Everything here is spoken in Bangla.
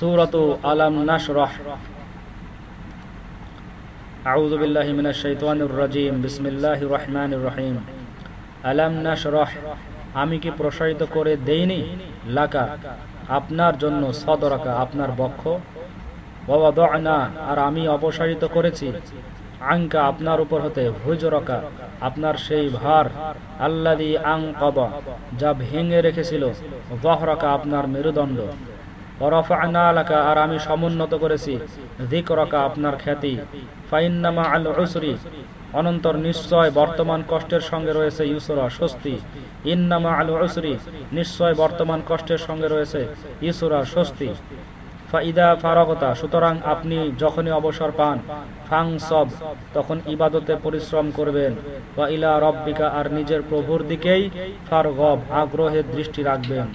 سورة ألم نشرح أعوذ بالله من الشيطان الرجيم بسم الله الرحمن الرحيم ألم نشرح আমি কি প্রসারিত করে দেইনি লাকা আপনার জন্য সদরাকা আপনার বক্ষ ওয়াদনা আর আমি অপসারিত করেছি আঙ্কা আপনার উপর হতে হুজরকা আপনার সেই ভার আল্লাদি আং কবা যা ভেঙে রেখেছিল বহরকা আপনার মেরুদণ্ড ওরফানা আলাকা আর আমি সমুন্নত করেছি। দিকরকা আপনার খ্যাতি। ফাইন্নামা আল উসরি, অনন্তর নিশ্চয় বর্তমান কষ্টের সঙ্গে রয়েছে ইউসরা, স্বস্তি। ইন্নামা আল উসরি, নিশ্চয় বর্তমান কষ্টের সঙ্গে রয়েছে ইসুরা স্বস্তি। ফাইদা ফারগতা, সুতরাং আপনি যখনই অবসর পান ফাং সব তখন ইবাদতে পরিশ্রম করবেন। বা ইলা রব্বিকা, আর নিজের প্রভুর দিকেই ফারগব আগ্রহের দৃষ্টি রাখবেন।